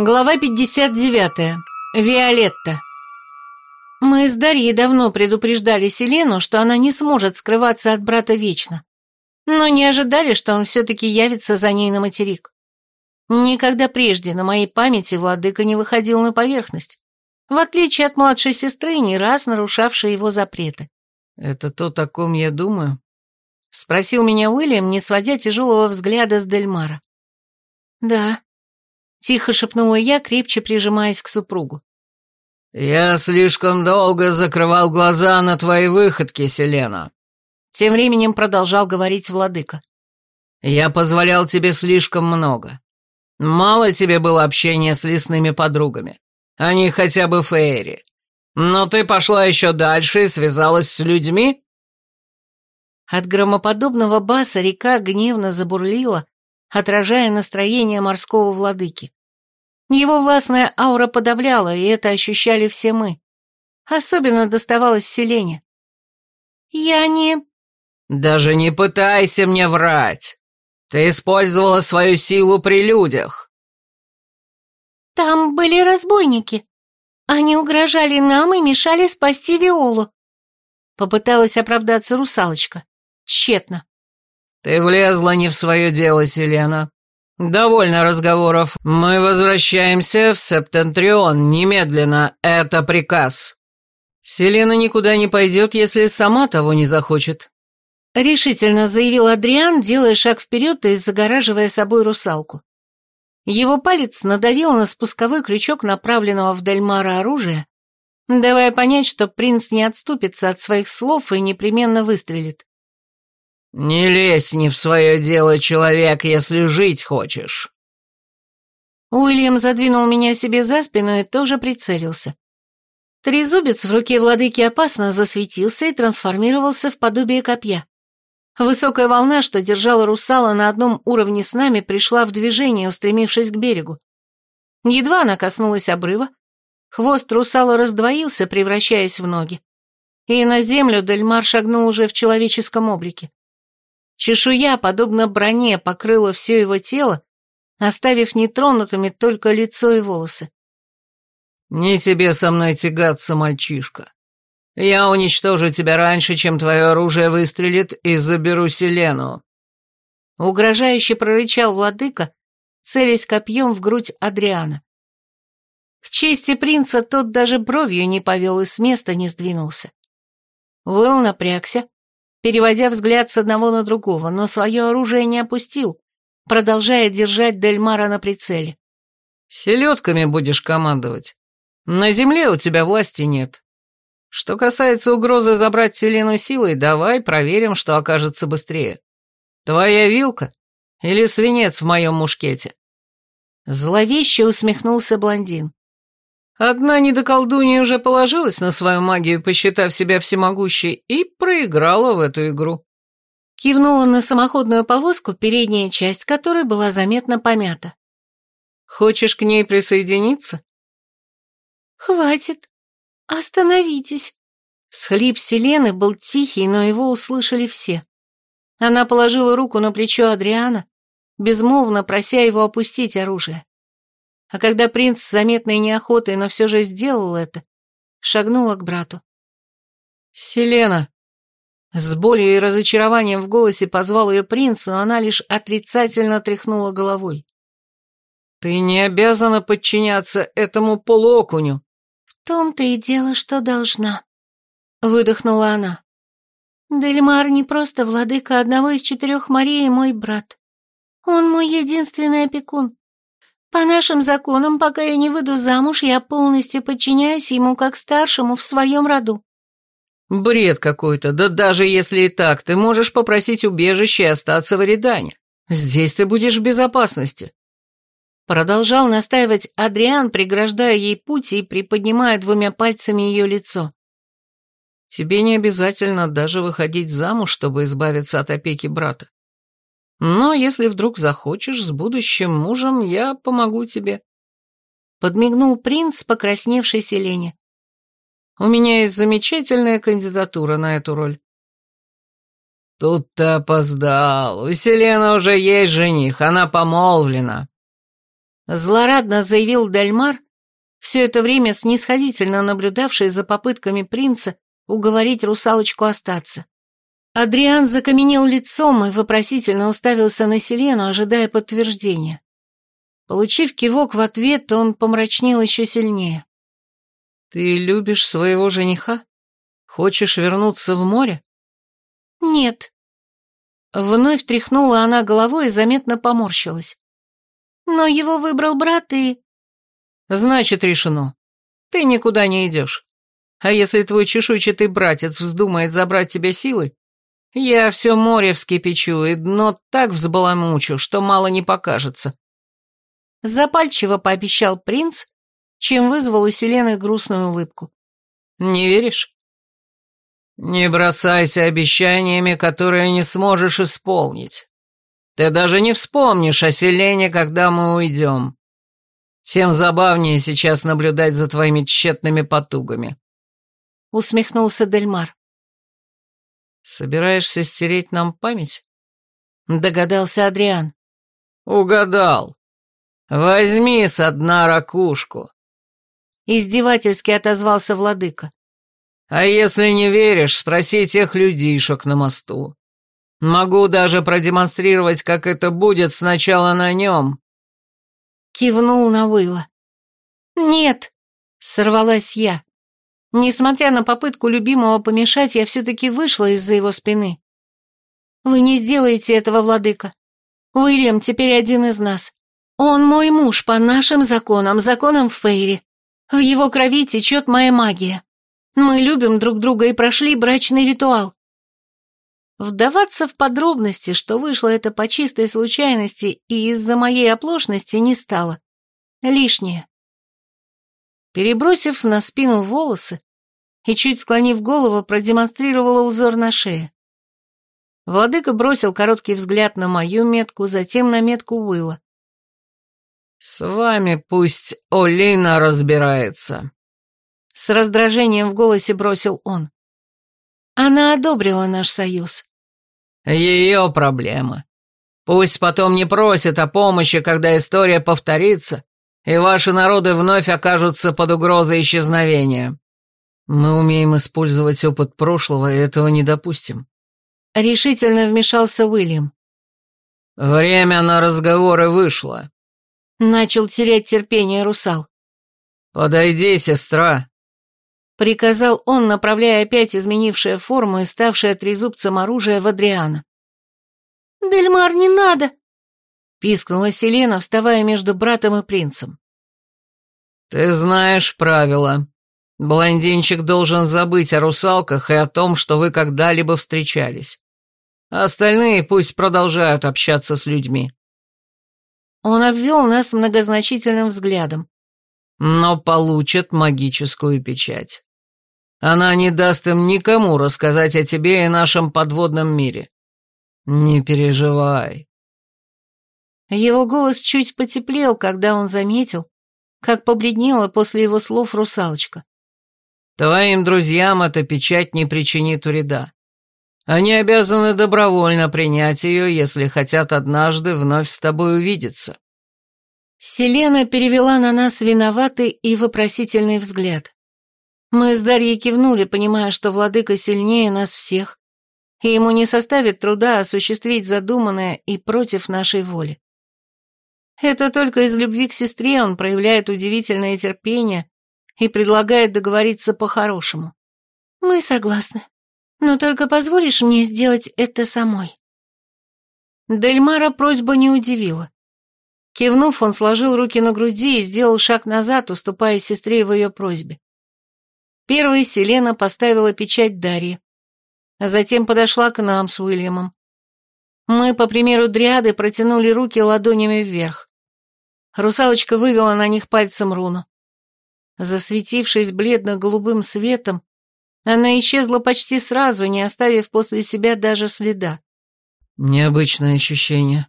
Глава 59. Виолетта. Мы с Дарьей давно предупреждали Селену, что она не сможет скрываться от брата вечно, но не ожидали, что он все-таки явится за ней на материк. Никогда прежде на моей памяти владыка не выходил на поверхность, в отличие от младшей сестры, не раз нарушавшей его запреты. «Это то, о ком я думаю?» — спросил меня Уильям, не сводя тяжелого взгляда с Дельмара. «Да», Тихо шепнула я, крепче прижимаясь к супругу. «Я слишком долго закрывал глаза на твои выходки, Селена», — тем временем продолжал говорить владыка. «Я позволял тебе слишком много. Мало тебе было общения с лесными подругами. Они хотя бы фейри. Но ты пошла еще дальше и связалась с людьми?» От громоподобного баса река гневно забурлила, отражая настроение морского владыки. Его властная аура подавляла, и это ощущали все мы. Особенно доставалось Селене. «Я не...» «Даже не пытайся мне врать. Ты использовала свою силу при людях». «Там были разбойники. Они угрожали нам и мешали спасти Виолу». Попыталась оправдаться русалочка. Тщетно. «Ты влезла не в свое дело, Селена. Довольно разговоров. Мы возвращаемся в Септентрион немедленно. Это приказ». «Селена никуда не пойдет, если сама того не захочет», — решительно заявил Адриан, делая шаг вперед и загораживая собой русалку. Его палец надавил на спусковой крючок направленного в Дельмара оружия, давая понять, что принц не отступится от своих слов и непременно выстрелит. «Не лезь не в свое дело, человек, если жить хочешь». Уильям задвинул меня себе за спину и тоже прицелился. Трезубец в руке владыки опасно засветился и трансформировался в подобие копья. Высокая волна, что держала русала на одном уровне с нами, пришла в движение, устремившись к берегу. Едва она коснулась обрыва, хвост русала раздвоился, превращаясь в ноги. И на землю Дельмар шагнул уже в человеческом облике. Чешуя, подобно броне, покрыла все его тело, оставив нетронутыми только лицо и волосы. «Не тебе со мной тягаться, мальчишка. Я уничтожу тебя раньше, чем твое оружие выстрелит, и заберу Селену». Угрожающе прорычал владыка, целясь копьем в грудь Адриана. К чести принца тот даже бровью не повел и с места не сдвинулся. Уэлл напрягся, переводя взгляд с одного на другого, но свое оружие не опустил, продолжая держать Дельмара на прицеле. «Селедками будешь командовать. На земле у тебя власти нет. Что касается угрозы забрать Селену силой, давай проверим, что окажется быстрее. Твоя вилка или свинец в моем мушкете?» Зловеще усмехнулся блондин. Одна недоколдунья уже положилась на свою магию, посчитав себя всемогущей, и проиграла в эту игру. Кивнула на самоходную повозку, передняя часть которой была заметно помята. «Хочешь к ней присоединиться?» «Хватит. Остановитесь». Всхлип Селены был тихий, но его услышали все. Она положила руку на плечо Адриана, безмолвно прося его опустить оружие. А когда принц с заметной неохотой, но все же сделал это, шагнула к брату. «Селена!» С болью и разочарованием в голосе позвал ее принц, но она лишь отрицательно тряхнула головой. «Ты не обязана подчиняться этому полуокуню». «В том-то и дело, что должна», — выдохнула она. «Дельмар не просто владыка одного из четырех морей и мой брат. Он мой единственный опекун. По нашим законам, пока я не выйду замуж, я полностью подчиняюсь ему как старшему в своем роду. Бред какой-то, да даже если и так, ты можешь попросить убежище и остаться в Эридане. Здесь ты будешь в безопасности. Продолжал настаивать Адриан, преграждая ей путь и приподнимая двумя пальцами ее лицо. Тебе не обязательно даже выходить замуж, чтобы избавиться от опеки брата. Но если вдруг захочешь с будущим мужем, я помогу тебе». Подмигнул принц, покрасневшей Селене. «У меня есть замечательная кандидатура на эту роль». «Тут ты опоздал. У Селены уже есть жених, она помолвлена». Злорадно заявил Дальмар, все это время снисходительно наблюдавший за попытками принца уговорить русалочку остаться. Адриан закаменел лицом и вопросительно уставился на Селену, ожидая подтверждения. Получив кивок в ответ, он помрачнел еще сильнее. «Ты любишь своего жениха? Хочешь вернуться в море?» «Нет». Вновь тряхнула она головой и заметно поморщилась. «Но его выбрал брат и...» «Значит, решено. Ты никуда не идешь. А если твой чешуйчатый братец вздумает забрать тебя силой, я все море вскипячу и дно так взбаламучу, что мало не покажется». Запальчиво пообещал принц, чем вызвал у Селены грустную улыбку. «Не веришь?» «Не бросайся обещаниями, которые не сможешь исполнить. Ты даже не вспомнишь о Селене, когда мы уйдем. Тем забавнее сейчас наблюдать за твоими тщетными потугами». Усмехнулся Дельмар. «Собираешься стереть нам память?» Догадался Адриан. «Угадал. Возьми со дна ракушку». Издевательски отозвался владыка. А если не веришь, спроси тех людишек на мосту. Могу даже продемонстрировать, как это будет сначала на нем». Кивнул на Уилла. «Нет», — сорвалась я. Несмотря на попытку любимого помешать, я все-таки вышла из-за его спины. «Вы не сделаете этого, владыка. Уильям теперь один из нас. Он мой муж по нашим законам, законам Фейри. В его крови течет моя магия. Мы любим друг друга и прошли брачный ритуал. Вдаваться в подробности, что вышло это по чистой случайности и из-за моей оплошности, не стало. Лишнее. Перебросив на спину волосы и чуть склонив голову, продемонстрировала узор на шее. Владыка бросил короткий взгляд на мою метку, затем на метку Уилла. «С вами пусть Олина разбирается», с раздражением в голосе бросил он. Она одобрила наш союз. Ее проблема. Пусть потом не просит о помощи, когда история повторится, и ваши народы вновь окажутся под угрозой исчезновения. Мы умеем использовать опыт прошлого, и этого не допустим. Решительно вмешался Уильям. Время на разговоры вышло. Начал терять терпение русал. Подойди, сестра, приказал он, направляя опять изменившее форму и ставшее трезубцем оружие в Адриана. «Дельмар, не надо!» — пискнула Селена, вставая между братом и принцем. «Ты знаешь правила. Блондинчик должен забыть о русалках и о том, что вы когда-либо встречались. Остальные пусть продолжают общаться с людьми». Он обвел нас многозначительным взглядом. «Но получат магическую печать. Она не даст им никому рассказать о тебе и нашем подводном мире. Не переживай. Его голос чуть потеплел, когда он заметил, как побледнела после его слов русалочка. Твоим друзьям эта печать не причинит вреда. Они обязаны добровольно принять ее, если хотят однажды вновь с тобой увидеться. Селена перевела на нас виноватый и вопросительный взгляд. Мы с Дарьей кивнули, понимая, что владыка сильнее нас всех, и ему не составит труда осуществить задуманное и против нашей воли. Это только из любви к сестре он проявляет удивительное терпение и предлагает договориться по-хорошему. Мы согласны, но только позволишь мне сделать это самой. Дельмара просьба не удивила. Кивнув, он сложил руки на груди и сделал шаг назад, уступая сестре в ее просьбе. Первой Селена поставила печать Дарье, а затем подошла к нам с Уильямом. Мы, по примеру Дриады, протянули руки ладонями вверх. Русалочка вывела на них пальцем руну. Засветившись бледно-голубым светом, она исчезла почти сразу, не оставив после себя даже следа. Необычное ощущение.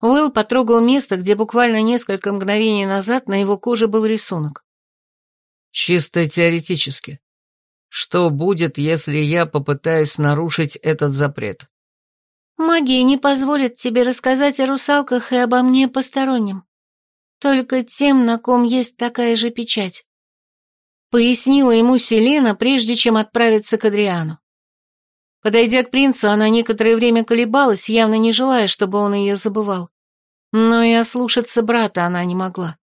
Уилл потрогал место, где буквально несколько мгновений назад на его коже был рисунок. Чисто теоретически. Что будет, если я попытаюсь нарушить этот запрет? Магия не позволит тебе рассказать о русалках и обо мне посторонним. Только тем, на ком есть такая же печать. Пояснила ему Селена, прежде чем отправиться к Адриану. Подойдя к принцу, она некоторое время колебалась, явно не желая, чтобы он ее забывал. Но и ослушаться брата она не могла.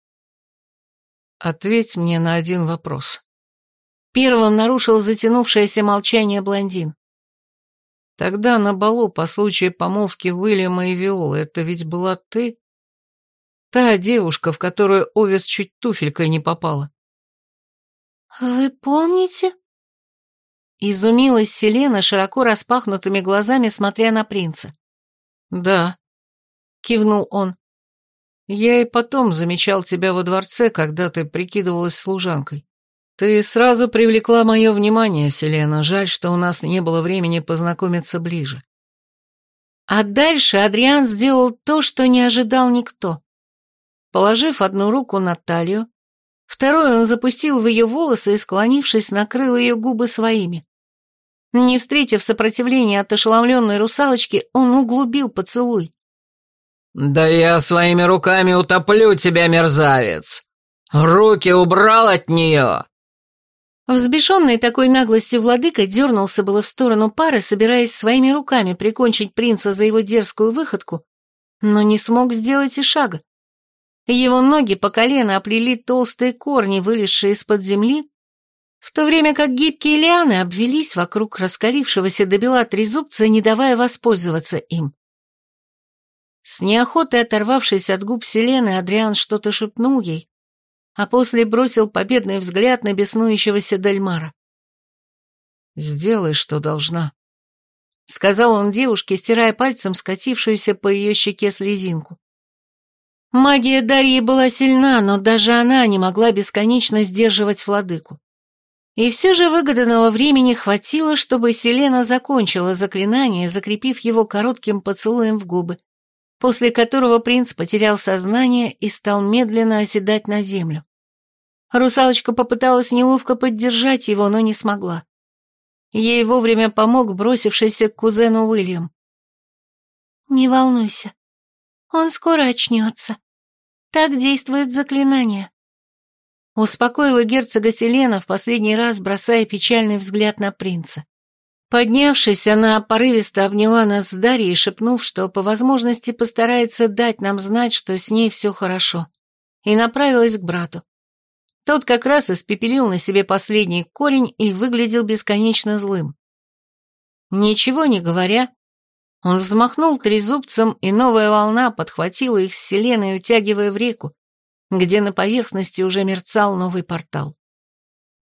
«Ответь мне на один вопрос». Первым нарушил затянувшееся молчание блондин. «Тогда на балу по случаю помолвки Уильяма и Виолы это ведь была ты?» Та девушка, в которую Овес чуть туфелькой не попала. «Вы помните?» Изумилась Селена, широко распахнутыми глазами, смотря на принца. «Да», — кивнул он. «Я и потом замечал тебя во дворце, когда ты прикидывалась служанкой. Ты сразу привлекла мое внимание, Селена. Жаль, что у нас не было времени познакомиться ближе». А дальше Адриан сделал то, что не ожидал никто. Положив одну руку на талию, второй он запустил в ее волосы и, склонившись, накрыл ее губы своими. Не встретив сопротивления от ошеломленной русалочки, он углубил поцелуй. «Да я своими руками утоплю тебя, мерзавец! Руки убрал от нее!» Взбешенный такой наглостью владыка дернулся было в сторону пары, собираясь своими руками прикончить принца за его дерзкую выходку, но не смог сделать и шага. Его ноги по колено оплели толстые корни, вылезшие из-под земли, в то время как гибкие лианы обвелись вокруг раскалившегося до бела трезубца, не давая воспользоваться им. С неохотой оторвавшись от губ Селены, Адриан что-то шепнул ей, а после бросил победный взгляд на беснующегося Дельмара. «Сделай, что должна», — сказал он девушке, стирая пальцем скатившуюся по ее щеке слезинку. Магия Дарьи была сильна, но даже она не могла бесконечно сдерживать владыку. И все же выгоданного времени хватило, чтобы Селена закончила заклинание, закрепив его коротким поцелуем в губы, после которого принц потерял сознание и стал медленно оседать на землю. Русалочка попыталась неловко поддержать его, но не смогла. Ей вовремя помог бросившийся к кузену Уильям. «Не волнуйся, он скоро очнется. Так действует заклинание. Успокоила герцога Селена в последний раз, бросая печальный взгляд на принца. Поднявшись, она порывисто обняла нас с Дарьей, шепнув, что по возможности постарается дать нам знать, что с ней все хорошо, и направилась к брату. Тот как раз испепелил на себе последний корень и выглядел бесконечно злым. Ничего не говоря, он взмахнул трезубцем, и новая волна подхватила их с Селеной, утягивая в реку, где на поверхности уже мерцал новый портал.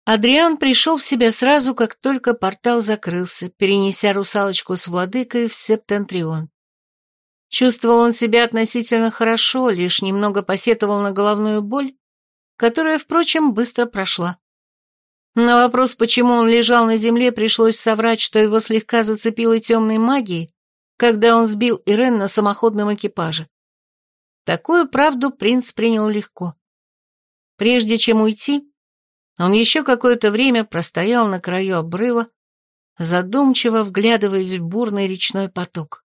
Адриан пришел в себя сразу, как только портал закрылся, перенеся русалочку с владыкой в септентрион. Чувствовал он себя относительно хорошо, лишь немного посетовал на головную боль, которая, впрочем, быстро прошла. На вопрос, почему он лежал на земле, пришлось соврать, что его слегка зацепило темной магией, когда он сбил Ирен на самоходном экипаже. Такую правду принц принял легко. Прежде чем уйти, он еще какое-то время простоял на краю обрыва, задумчиво вглядываясь в бурный речной поток.